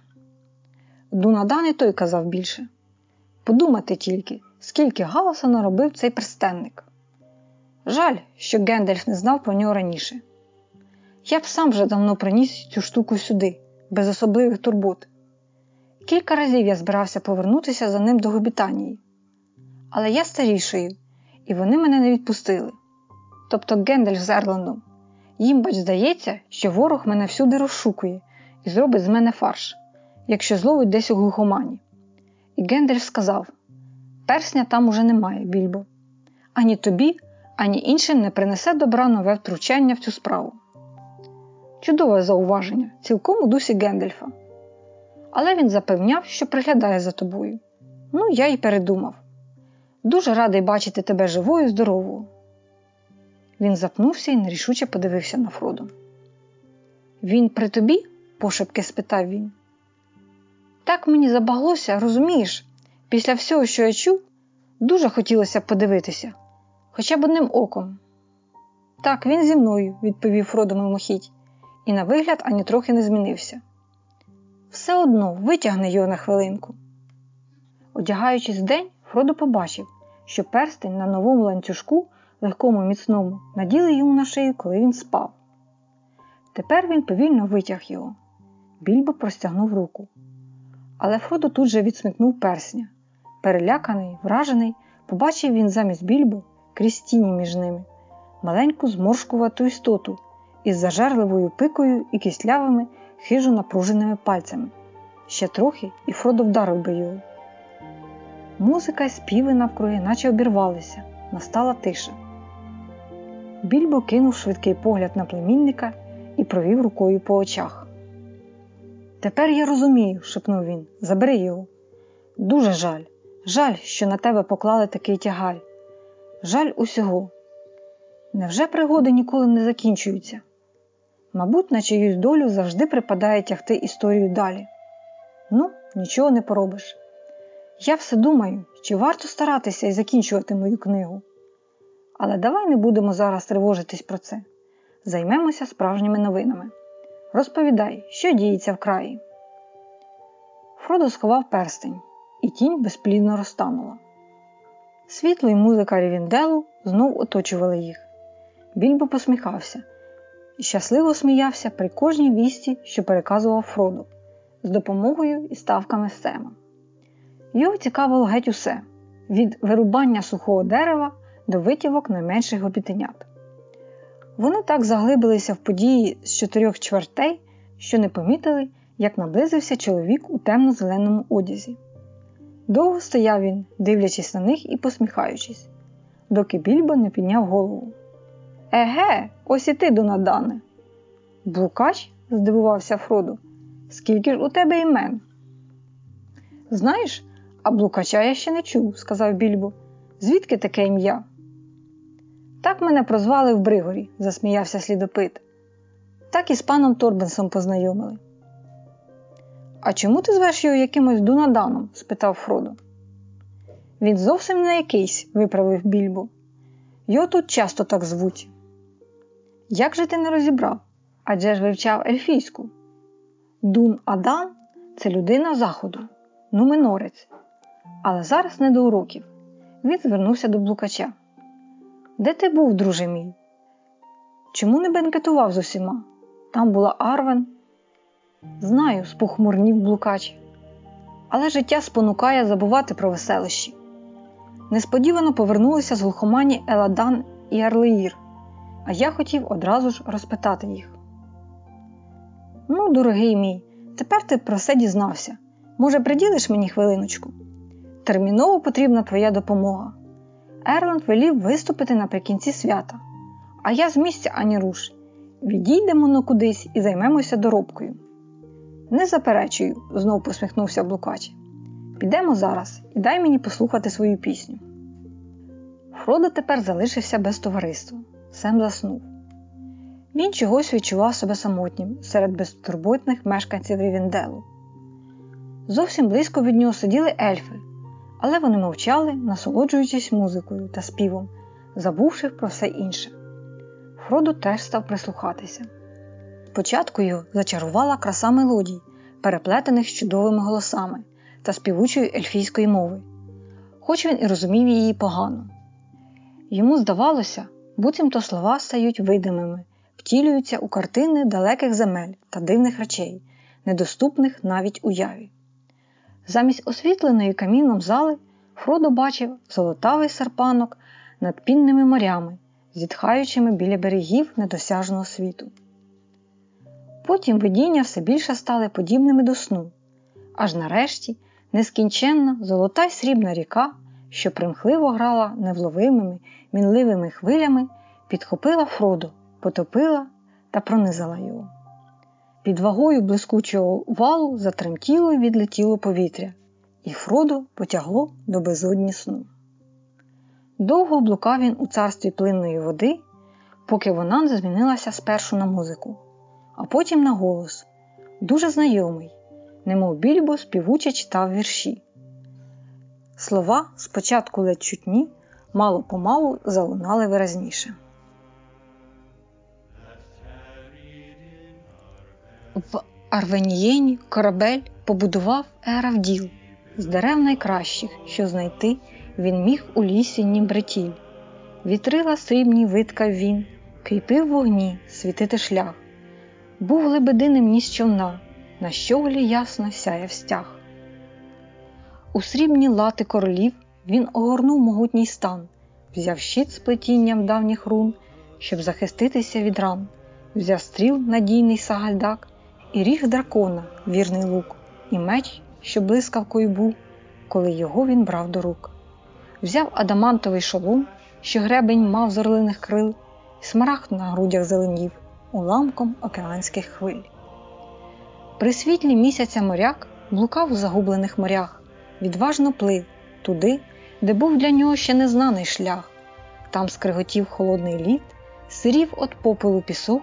Дунадан і той казав більше. Подумати тільки, скільки галасу наробив цей пристенник. Жаль, що Гендальф не знав про нього раніше. Я б сам вже давно приніс цю штуку сюди, без особливих турбот. Кілька разів я збирався повернутися за ним до Гобітанії. Але я старішою, і вони мене не відпустили. Тобто Гендальф з Ерландом. Їм, бач, здається, що ворог мене всюди розшукує і зробить з мене фарш, якщо зловить десь у глухомані. І Гендальф сказав: Персня там уже немає, більбо. Ані тобі, ані іншим не принесе добра нове втручання в цю справу. Чудове зауваження, цілком у дусі Гендальфа. Але він запевняв, що приглядає за тобою. Ну, я й передумав. Дуже радий бачити тебе живою і здоровою. Він запнувся і нерішуче подивився на Фроду. Він при тобі? пошепки спитав він. Так мені забаглося, розумієш, після всього, що я чув, дуже хотілося подивитися, хоча б одним оком. Так, він зі мною, відповів Фродо мимохідь, і на вигляд ані трохи не змінився. Все одно витягни його на хвилинку. Одягаючись вдень, Фродо побачив, що перстень на новому ланцюжку, легкому міцному, наділи йому на шию, коли він спав. Тепер він повільно витяг його. Більбо простягнув руку. Але Фродо тут же відсмикнув персня. Переляканий, вражений, побачив він замість більбо крізь тіні між ними маленьку зморшкувату істоту із зажерливою пикою і кислявими, хижо напруженими пальцями. Ще трохи, і Фродо вдарив би його. Музика й співи навкруги, наче обірвалися, настала тиша. Більбо кинув швидкий погляд на племінника і провів рукою по очах. Тепер я розумію, шепнув він, забери його. Дуже жаль, жаль, що на тебе поклали такий тягаль. Жаль усього. Невже пригоди ніколи не закінчуються? Мабуть, на чиюсь долю завжди припадає тягти історію далі. Ну, нічого не поробиш. Я все думаю, чи варто старатися і закінчувати мою книгу. Але давай не будемо зараз тривожитись про це. Займемося справжніми новинами. Розповідай, що діється в краї. Фродо сховав перстень, і тінь безплідно розтанула. Світло й музика Рівінделу знов оточували їх. Більбо посміхався і щасливо сміявся при кожній вісті, що переказував Фроду, з допомогою і ставками Сема. Його цікавило геть усе від вирубання сухого дерева до витівок найменших гопітенят. Вони так заглибилися в події з чотирьох чвертей, що не помітили, як наблизився чоловік у темно-зеленому одязі. Довго стояв він, дивлячись на них і посміхаючись, доки більбо не підняв голову. Еге, ось і ти, Донадане. Блукач? здивувався Фродо. Скільки ж у тебе імен? Знаєш, а блукача я ще не чув, сказав більбо. Звідки таке ім'я? Так мене прозвали в Бригорі, засміявся слідопит. Так і з паном Торбенсом познайомили. А чому ти звеш його якимось Дунаданом? спитав Фродо. Він зовсім не якийсь, виправив більбо. Його тут часто так звуть. Як же ти не розібрав? Адже ж вивчав ельфійську. Дун Адан це людина заходу, нуменорець. Але зараз не до уроків. Він звернувся до блукача. Де ти був, друже мій? Чому не бенкетував з усіма? Там була Арвен. Знаю, спохмурнів блукач. Але життя спонукає забувати про веселощі. Несподівано повернулися з глухомані Еладан і Арлеїр, а я хотів одразу ж розпитати їх. Ну, дорогий мій, тепер ти про все дізнався. Може, приділиш мені хвилиночку? Терміново потрібна твоя допомога. Ерланд велів виступити наприкінці свята, а я з місця ані руш. Відійдемо на кудись і займемося доробкою. Не заперечую, знов посміхнувся Блукач. Підемо зараз і дай мені послухати свою пісню. Фродо тепер залишився без товариства. Сем заснув. Він чогось відчував себе самотнім серед безтурботних мешканців Рівенделу. Зовсім близько від нього сиділи ельфи, але вони мовчали, насолоджуючись музикою та співом, забувши про все інше. Фродо теж став прислухатися. Спочатку його зачарувала краса мелодій, переплетених з чудовими голосами та співучої ельфійської мови. хоч він і розумів її погано. Йому здавалося, буцімто слова стають видимими, втілюються у картини далеких земель та дивних речей, недоступних навіть уяві. Замість освітленої каміном зали Фродо бачив золотавий серпанок над пінними морями, зітхаючими біля берегів недосяжного світу. Потім видіння все більше стали подібними до сну, аж нарешті нескінченна золота й срібна ріка, що примхливо грала невловимими, мінливими хвилями, підхопила Фроду, потопила та пронизала його. Під вагою блискучого валу затремтіло й відлетіло повітря, і Фродо потягло до безодні сну. Довго блукав він у царстві плинної води, поки вона не змінилася спершу на музику, а потім на голос, дуже знайомий, немов більбо співуче читав вірші. Слова, спочатку ледь чутні, мало помалу залунали виразніше. В Арвенієні корабель побудував Еравділ з дерев найкращих, що знайти він міг у лісі німбретіль. Вітрила срібні виткав він, кріпив вогні, світити шлях. Був лебединим ніс човна, на щоглі ясно сяяв стяг. У срібні лати королів він огорнув могутній стан, взяв щит з плетінням давніх рун, щоб захиститися від ран, взяв стріл надійний сагальдак, і ріг дракона, вірний лук, і меч, що блискавкою був, коли його він брав до рук. Взяв адамантовий шолом, що гребень мав з орлиних крил, смарагд на грудях зеленів, уламком океанських хвиль. При світлі місяця моряк блукав у загублених морях, відважно плив туди, де був для нього ще незнаний шлях. Там скриготів холодний лід, сирів от попелу пісок,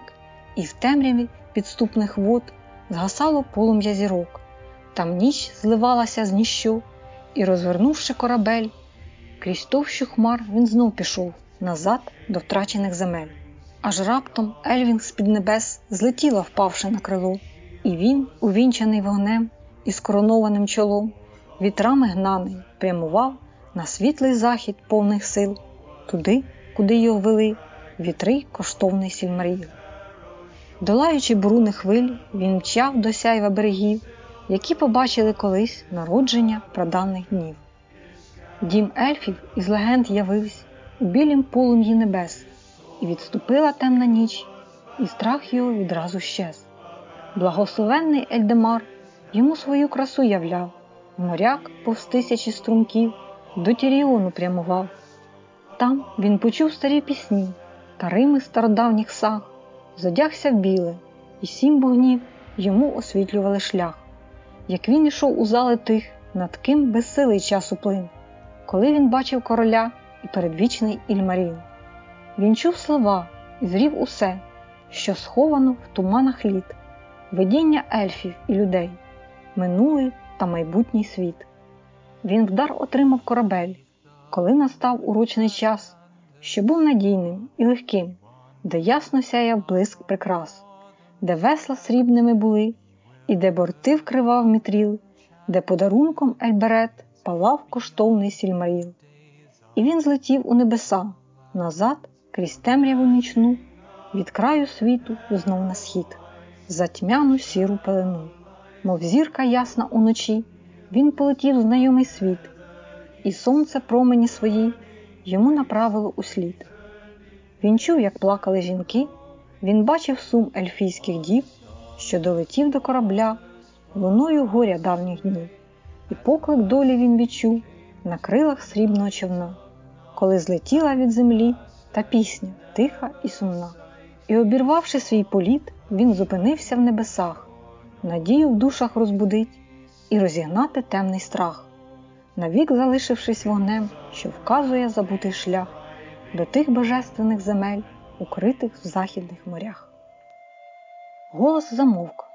і в темряві підступних вод згасало полум'я зірок. Там ніч зливалася з ніщо, і, розвернувши корабель, крізь товщу хмар він знов пішов назад до втрачених земель. Аж раптом Ельвінг з-під небес злетіла, впавши на крило, і він, увінчаний вогнем і скоронованим чолом, вітрами гнаний, прямував на світлий захід повних сил, туди, куди його вели вітри коштовний сільмарів. Долаючи буруни хвиль, він мчав до сяйва берегів, які побачили колись народження прадавних днів. Дім ельфів із легенд явився у білім полум'ї небес, і відступила темна ніч, і страх його відразу щез. Благословенний Ельдемар йому свою красу являв, моряк повз тисячі струмків до Тіріону прямував. Там він почув старі пісні та рими стародавніх саг, зодягся в біле, і сім вогнів йому освітлювали шлях. Як він ішов у зали тих, над ким безсилий час уплин, коли він бачив короля і передвічний Ільмарін. Він чув слова і зрів усе, що сховано в туманах літ, видіння ельфів і людей, минулий та майбутній світ. Він вдар отримав корабель, коли настав урочний час, що був надійним і легким, де ясно сяяв блиск прикрас, де весла срібними були, і де борти вкривав мітріл, де подарунком Ельберет палав коштовний сільмаріл. І він злетів у небеса назад крізь темряву нічну, від краю світу знов на схід, за тьмяну сіру пелену, мов зірка ясна уночі, він полетів в знайомий світ, і сонце промені свої йому направило у слід. Він чув, як плакали жінки, він бачив сум ельфійських дів, що долетів до корабля луною горя давніх днів, і поклик долі він відчув на крилах срібного човна, коли злетіла від землі та пісня тиха і сумна. І, обірвавши свій політ, він зупинився в небесах, надію в душах розбудить і розігнати темний страх, навік залишившись вогнем, що вказує забутий шлях до тих божественних земель, укритих в західних морях. Голос замовк.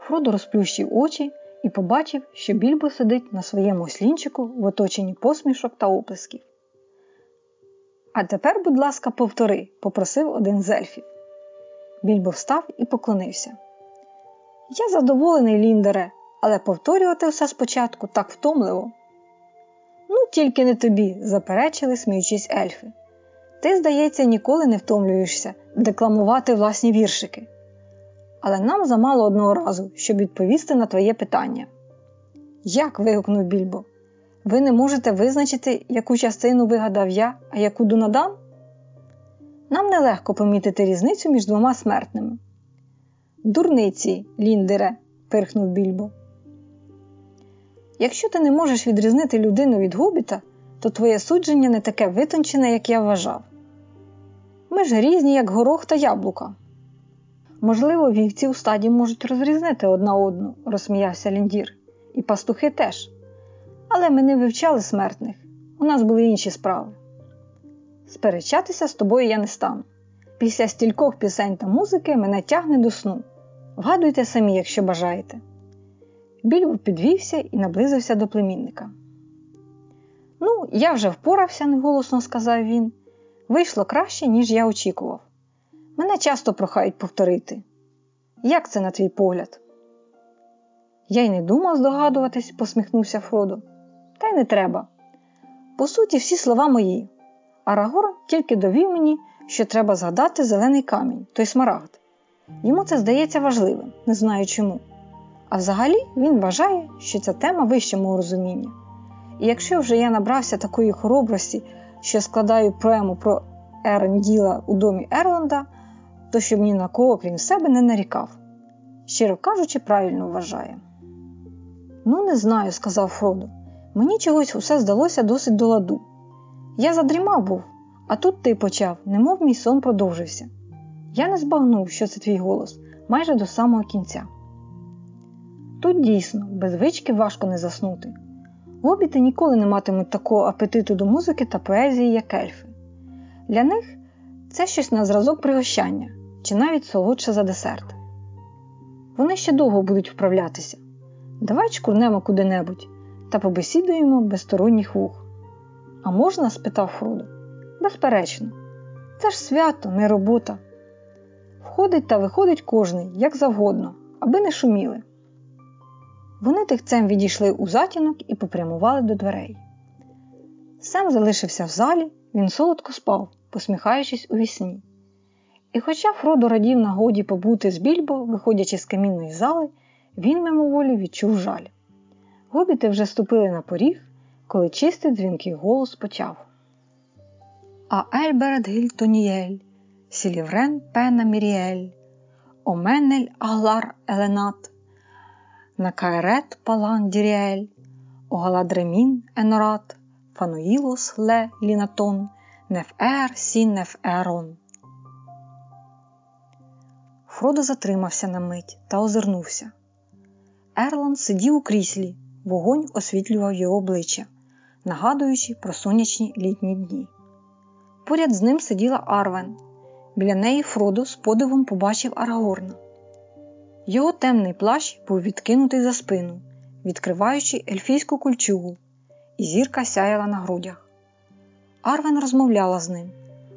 Фродо розплющив очі і побачив, що більбо сидить на своєму ослінчику в оточенні посмішок та оплесків. А тепер, будь ласка, повтори, попросив один з ельфів. Більбо встав і поклонився. Я задоволений, Ліндере, але повторювати все спочатку так втомливо. Ну, тільки не тобі, заперечили, сміючись ельфи. Ти, здається, ніколи не втомлюєшся декламувати власні віршики. Але нам замало одного разу, щоб відповісти на твоє питання. Як? вигукнув більбо. Ви не можете визначити, яку частину вигадав я, а яку Дунадан? Нам нелегко помітити різницю між двома смертними. Дурниці, Ліндере, пирхнув більбо. Якщо ти не можеш відрізнити людину від гобіта, то твоє судження не таке витончене, як я вважав. Ми ж різні, як горох та яблука. Можливо, вівці у стаді можуть розрізнити одна одну, розсміявся Ліндір, і пастухи теж. Але ми не вивчали смертних, у нас були інші справи. Сперечатися з тобою я не стану. Після стількох пісень та музики мене тягне до сну. Вгадуйте самі, якщо бажаєте. Більбо підвівся і наблизився до племінника. Ну, я вже впорався, неголосно сказав він. Вийшло краще, ніж я очікував. Мене часто прохають повторити. Як це на твій погляд? Я й не думав здогадуватись, посміхнувся Фродо. Та й не треба. По суті, всі слова мої. Арагор тільки довів мені, що треба згадати зелений камінь, той смарагд. Йому це здається важливим, не знаю чому. А взагалі він вважає, що ця тема вище мого розуміння. І якщо вже я набрався такої хоробрості, що складаю поему про Еренділа у домі Ерланда, то щоб ні на кого, крім себе, не нарікав. Щиро кажучи, правильно вважає. Ну, не знаю, сказав Фродо. Мені чогось усе здалося досить до ладу. Я задрімав був, а тут ти почав, немов мій сон продовжився. Я не збагнув, що це твій голос, майже до самого кінця. Тут дійсно, без звички важко не заснути. Гобіти ніколи не матимуть такого апетиту до музики та поезії, як ельфи. Для них це щось на зразок пригощання чи навіть солодше за десерт. Вони ще довго будуть вправлятися. Давай чкурнемо куди-небудь та побесідуємо без сторонніх вух. А можна? спитав Фродо. Безперечно, це ж свято, не робота. Входить та виходить кожний, як завгодно, аби не шуміли. Вони тихцем відійшли у затінок і попрямували до дверей. Сем залишився в залі, він солодко спав, посміхаючись у вісні. І хоча Фродо радів нагоді побути з більбо, виходячи з камінної зали, він мимоволі відчув жаль. Гобіти вже ступили на поріг, коли чистий дзвінкий голос почав. А Ельберет Гільтоніель, Сіліврен Пена Міріель, Оменель Аглар Еленат, Накаерет Палан Діріель, Огаладремін Енорат, Фануїлос Ле Лінатон, Нефер Сін Неферон. Фродо затримався на мить та озирнувся. Ерланд сидів у кріслі, вогонь освітлював його обличчя, нагадуючи про сонячні літні дні. Поряд з ним сиділа Арвен. Біля неї Фродо з подивом побачив Арагорна. Його темний плащ був відкинутий за спину, відкриваючи ельфійську кульчугу, і зірка сяяла на грудях. Арвен розмовляла з ним,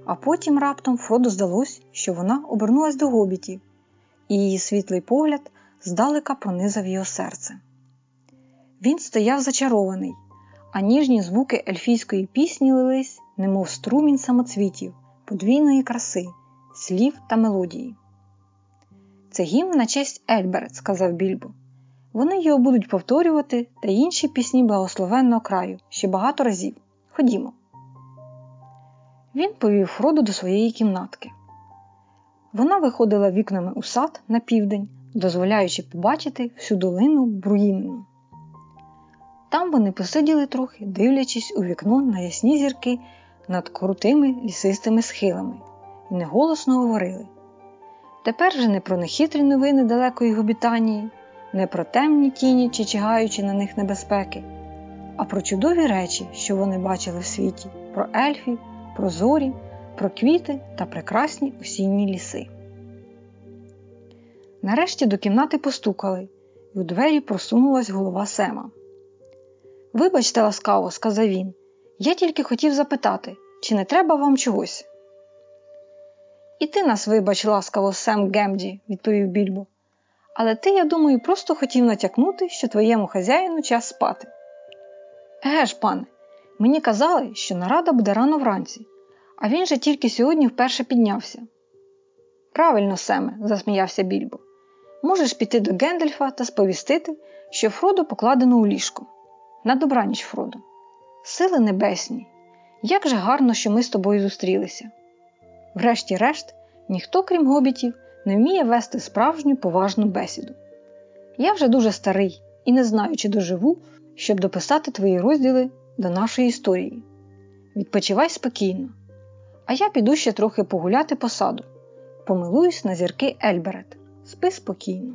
а потім раптом Фроду здалось, що вона обернулась до гобітів, і її світлий погляд здалека пронизав його серце. Він стояв зачарований, а ніжні звуки ельфійської пісні лились, немов струмінь самоцвітів, подвійної краси, слів та мелодії. Це гімн на честь Ельберет, сказав Більбо. Вони його будуть повторювати та інші пісні благословенного краю ще багато разів. Ходімо. Він повів Фроду до своєї кімнатки. Вона виходила вікнами у сад на південь, дозволяючи побачити всю долину Бруїнну. Там вони посиділи трохи, дивлячись у вікно на ясні зірки над крутими лісистими схилами, і неголосно говорили. Тепер же не про нехитрі новини далекої гобітанії, не про темні тіні чи чигаючи на них небезпеки, а про чудові речі, що вони бачили в світі, про ельфів, про зорі, про квіти та прекрасні осінні ліси. Нарешті до кімнати постукали, і у двері просунулась голова Сема. Вибачте, ласкаво, сказав він, я тільки хотів запитати, чи не треба вам чогось. І ти нас, вибач, ласкаво, Сем Гемді, відповів більбо. Але ти, я думаю, просто хотів натякнути, що твоєму хазяїну час спати. Еге ж, пане, Мені казали, що нарада буде рано вранці, а він же тільки сьогодні вперше піднявся. Правильно, Семе, засміявся більбо. Можеш піти до Гендельфа та сповістити, що Фродо покладено у ліжко. На добраніч, Фродо. Сили небесні, як же гарно, що ми з тобою зустрілися. Врешті-решт, ніхто, крім гобітів, не вміє вести справжню поважну бесіду. Я вже дуже старий і не знаю, чи доживу, щоб дописати твої розділи до нашої історії. Відпочивай спокійно, а я піду ще трохи погуляти по саду, помилуюсь на зірки Ельберет. Спи спокійно.